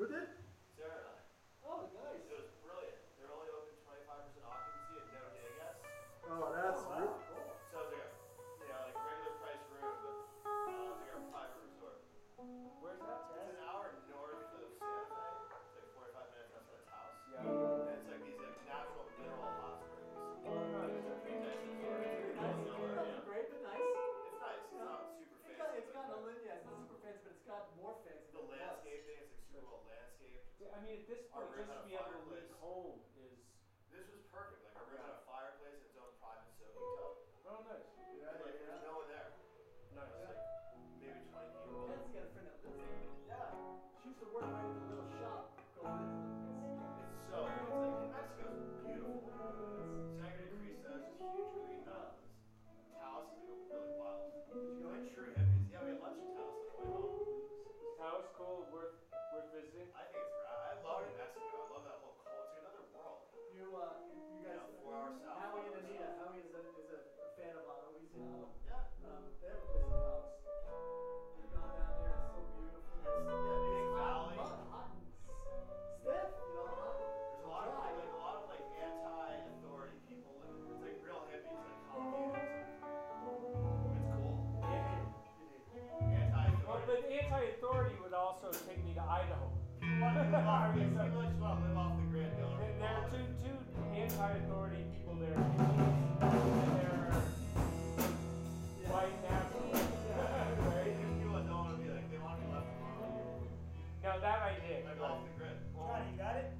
Who did? I mean, at this point, just to be able to leave home is, This was perfect. that right there. Like off the grid. Johnny, you got it?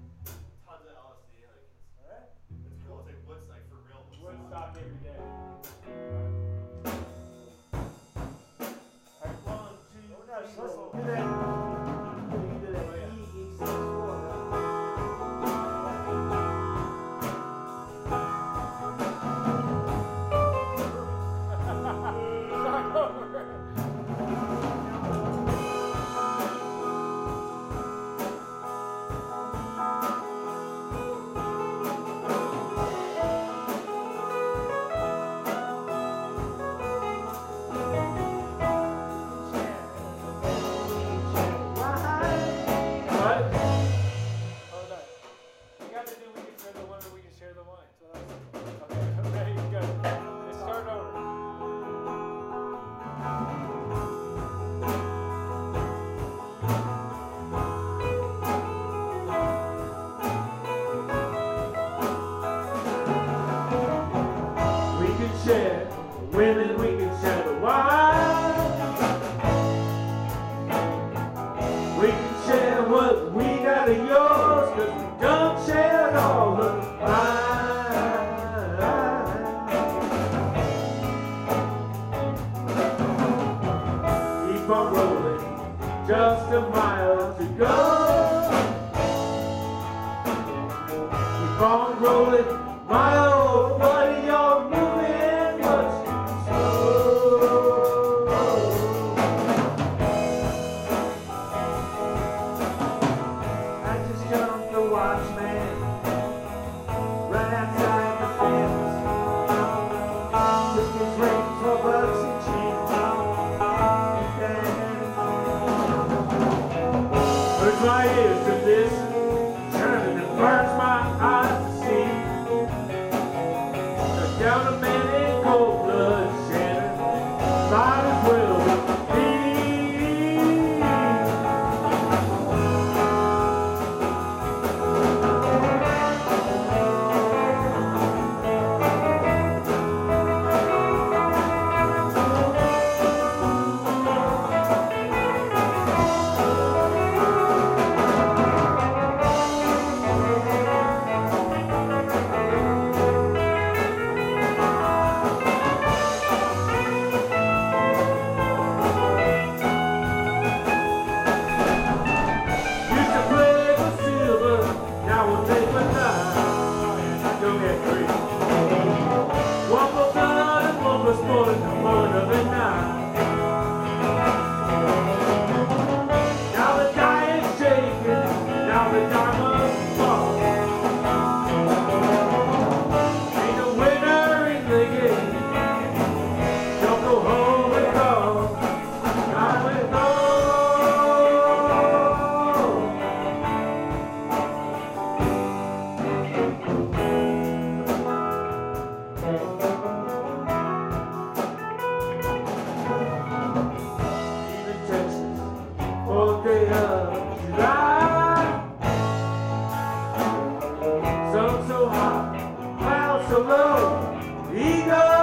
alone. He.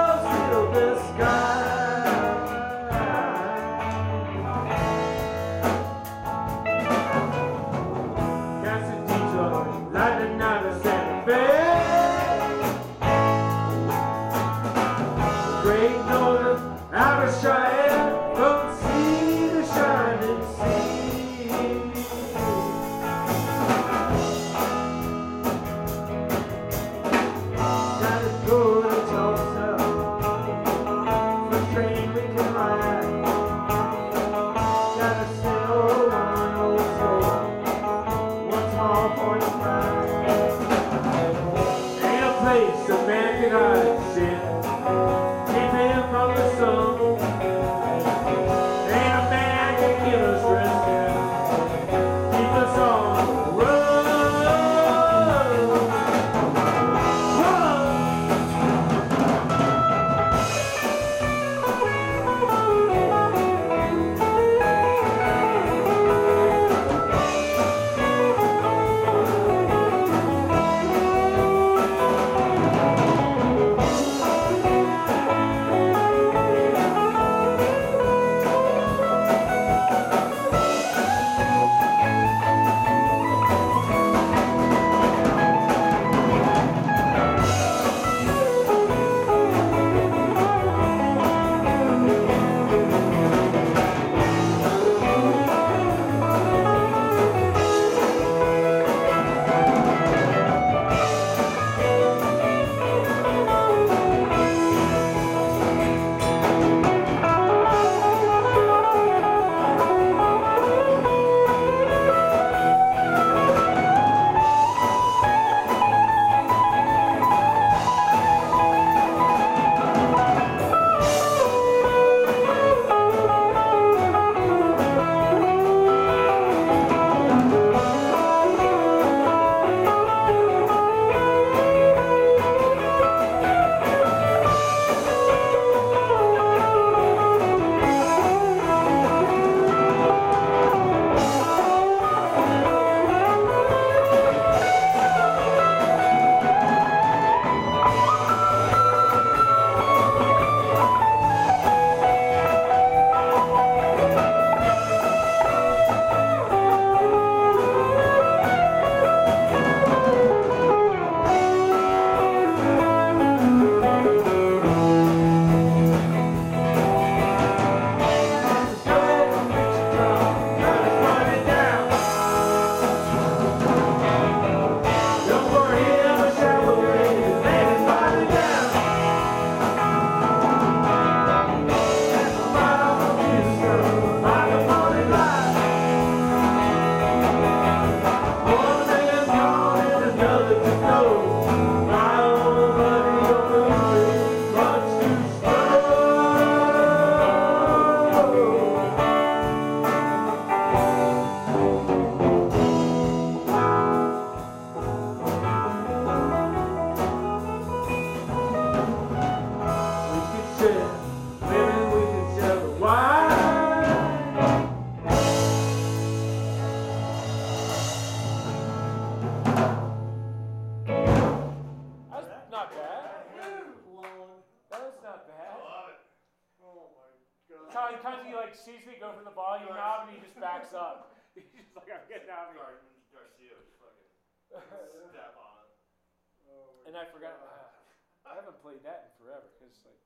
played that in forever because it's like.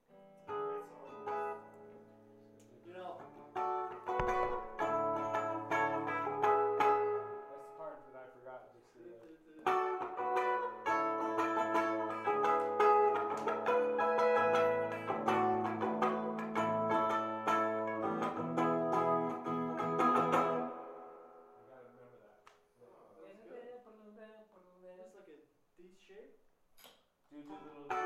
You know. That's the part that I forgot. do do little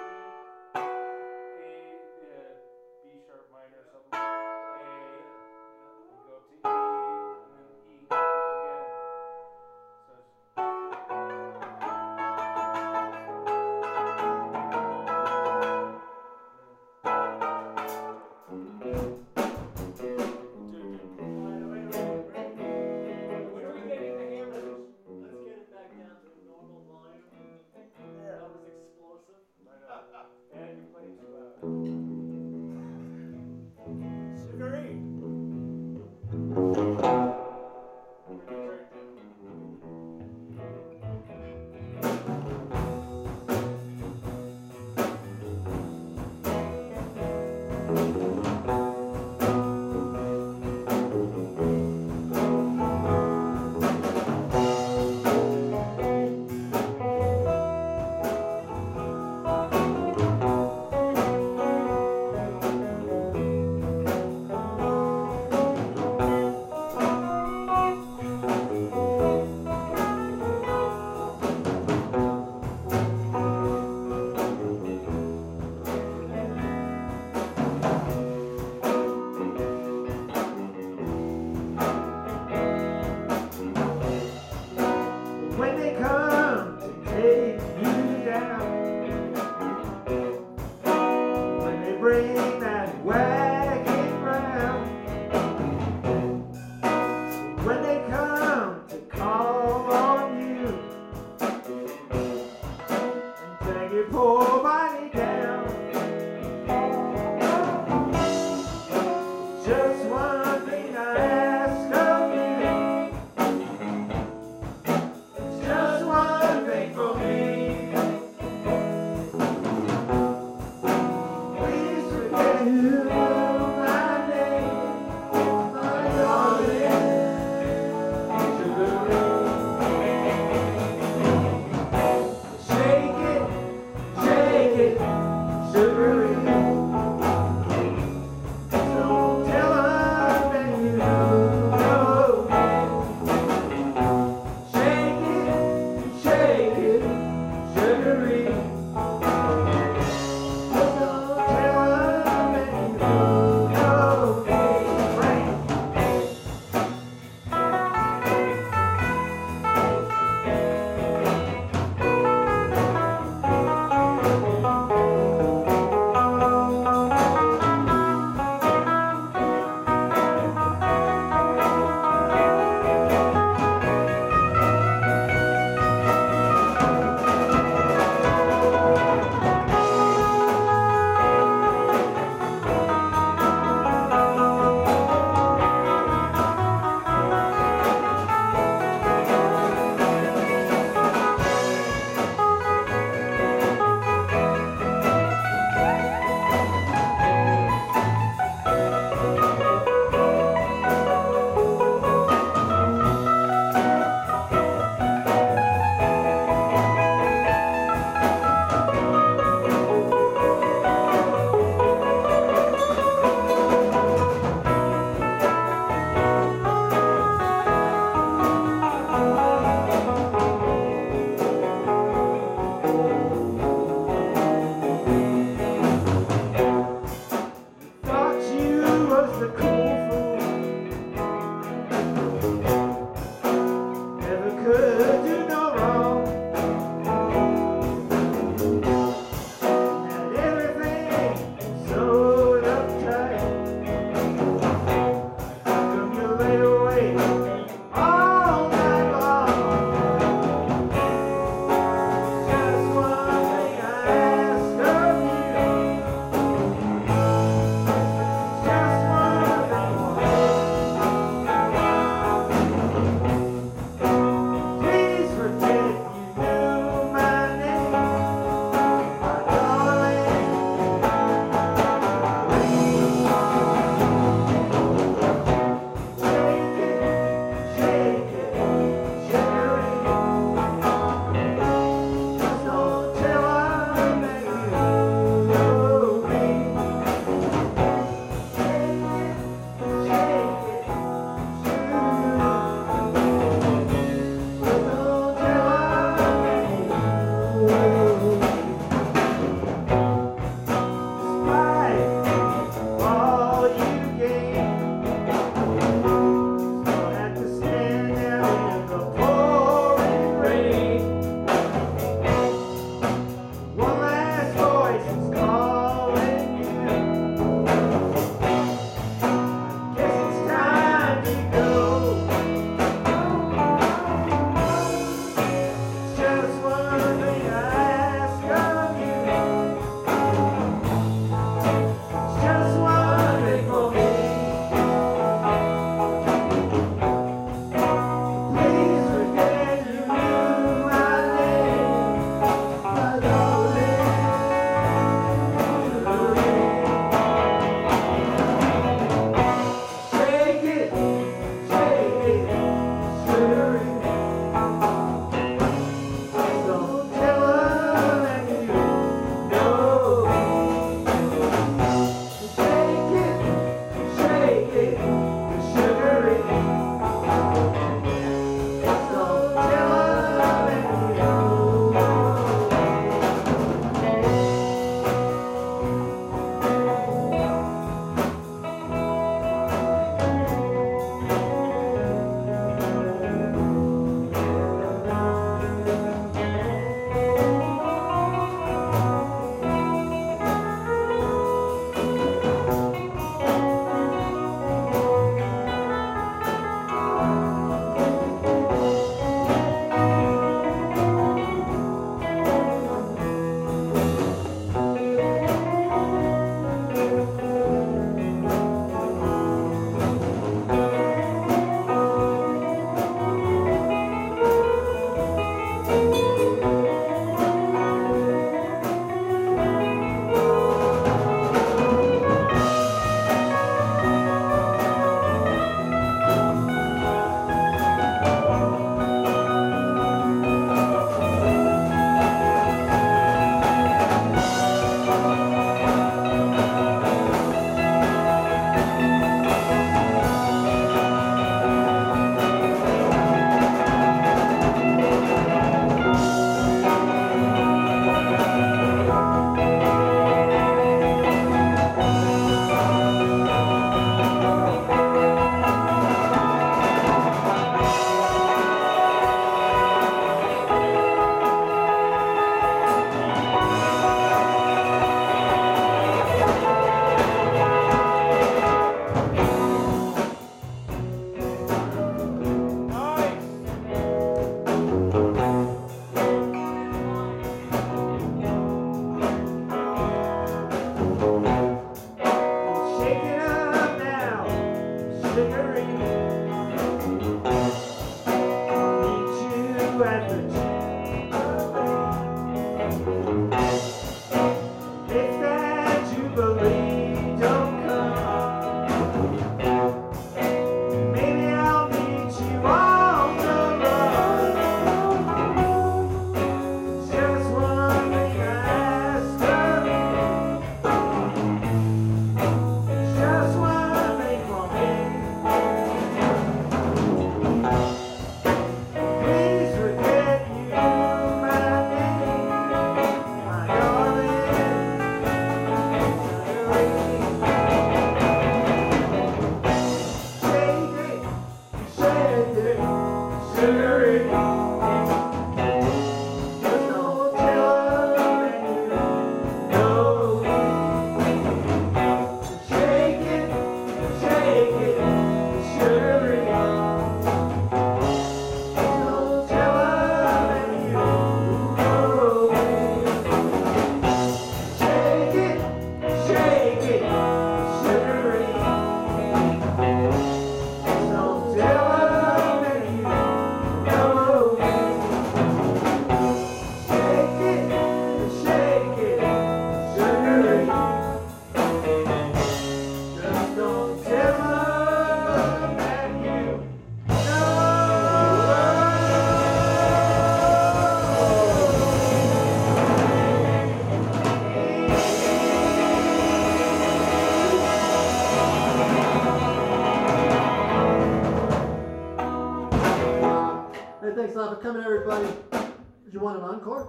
you want an encore?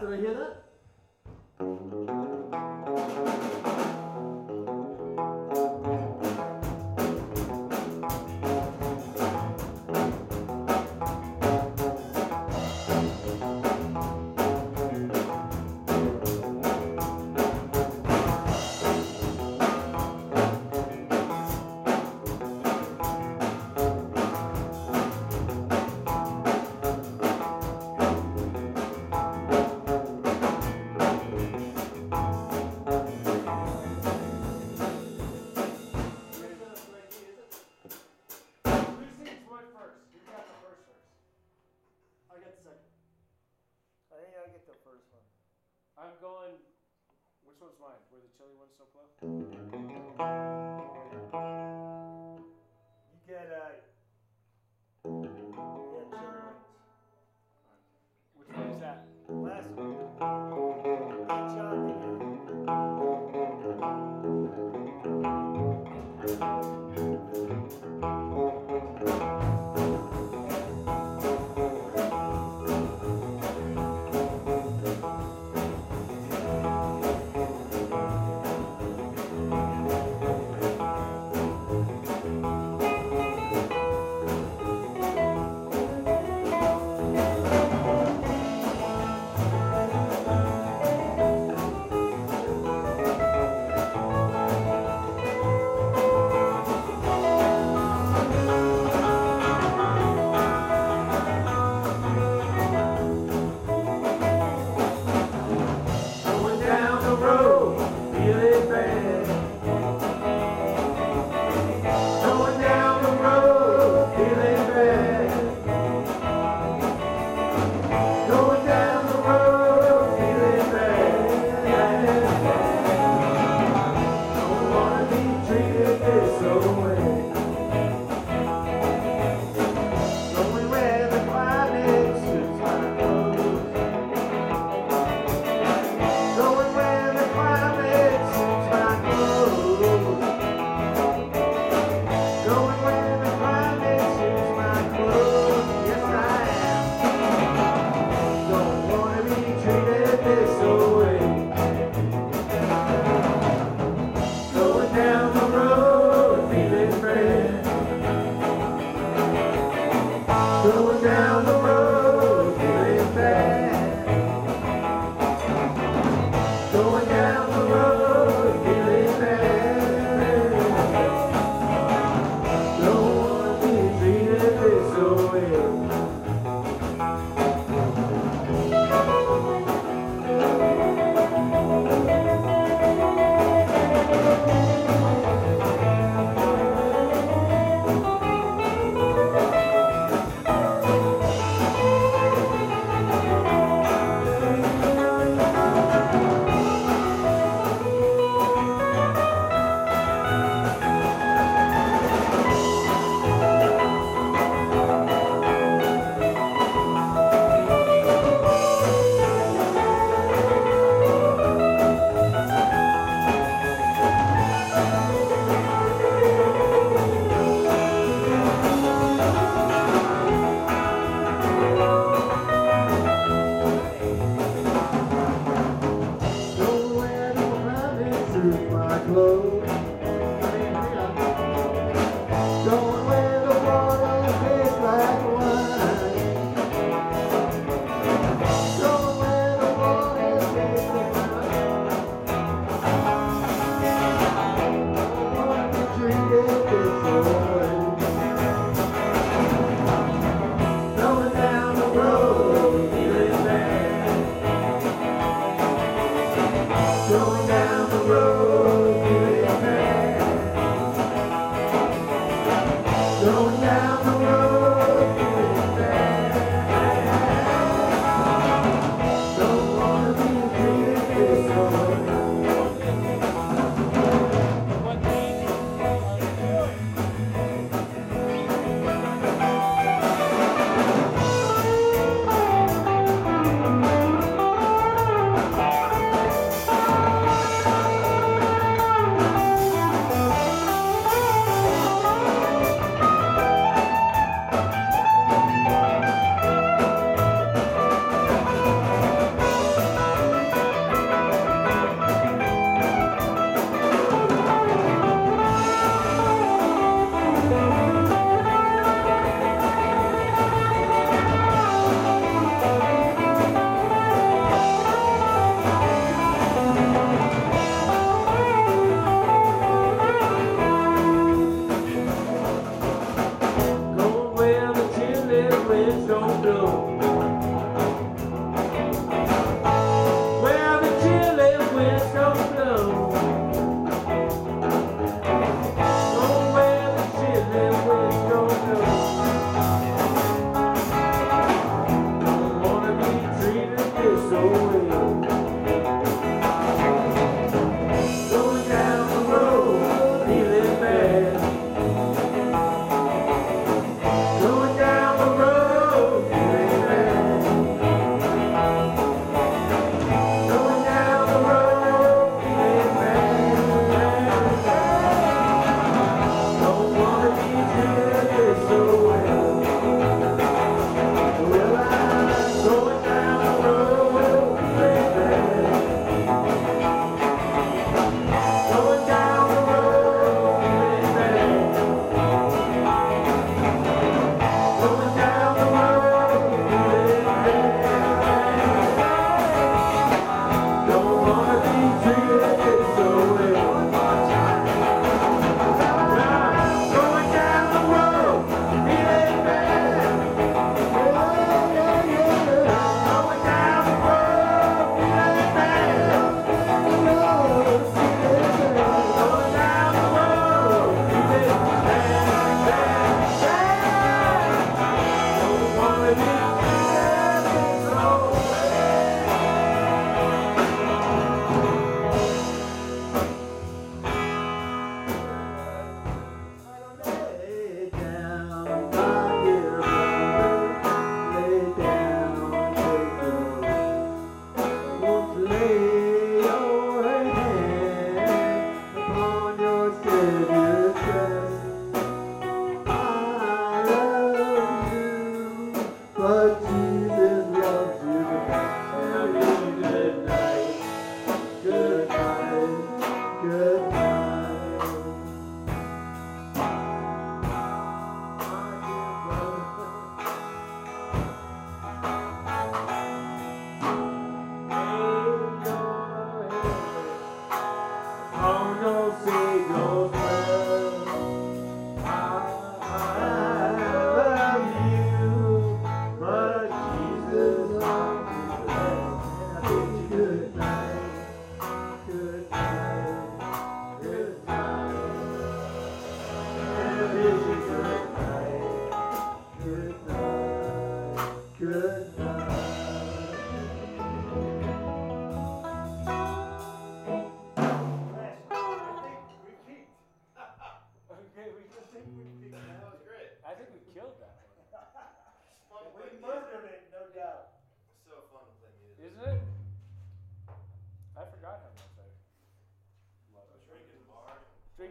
Did I hear that? I'm going. Which one's mine? Where the chilly ones so close?